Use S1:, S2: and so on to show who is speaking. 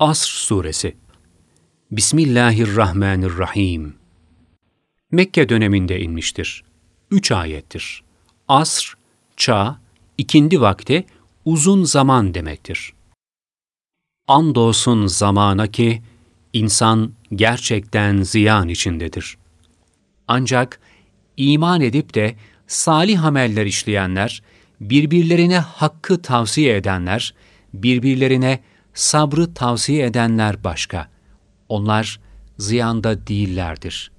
S1: Asr Suresi Bismillahirrahmanirrahim Mekke döneminde inmiştir. Üç ayettir. Asr, çağ, ikindi vakti, uzun zaman demektir. Andolsun zamana ki, insan gerçekten ziyan içindedir. Ancak iman edip de salih ameller işleyenler, birbirlerine hakkı tavsiye edenler, birbirlerine sabrı tavsiye edenler başka. Onlar ziyanda değillerdir.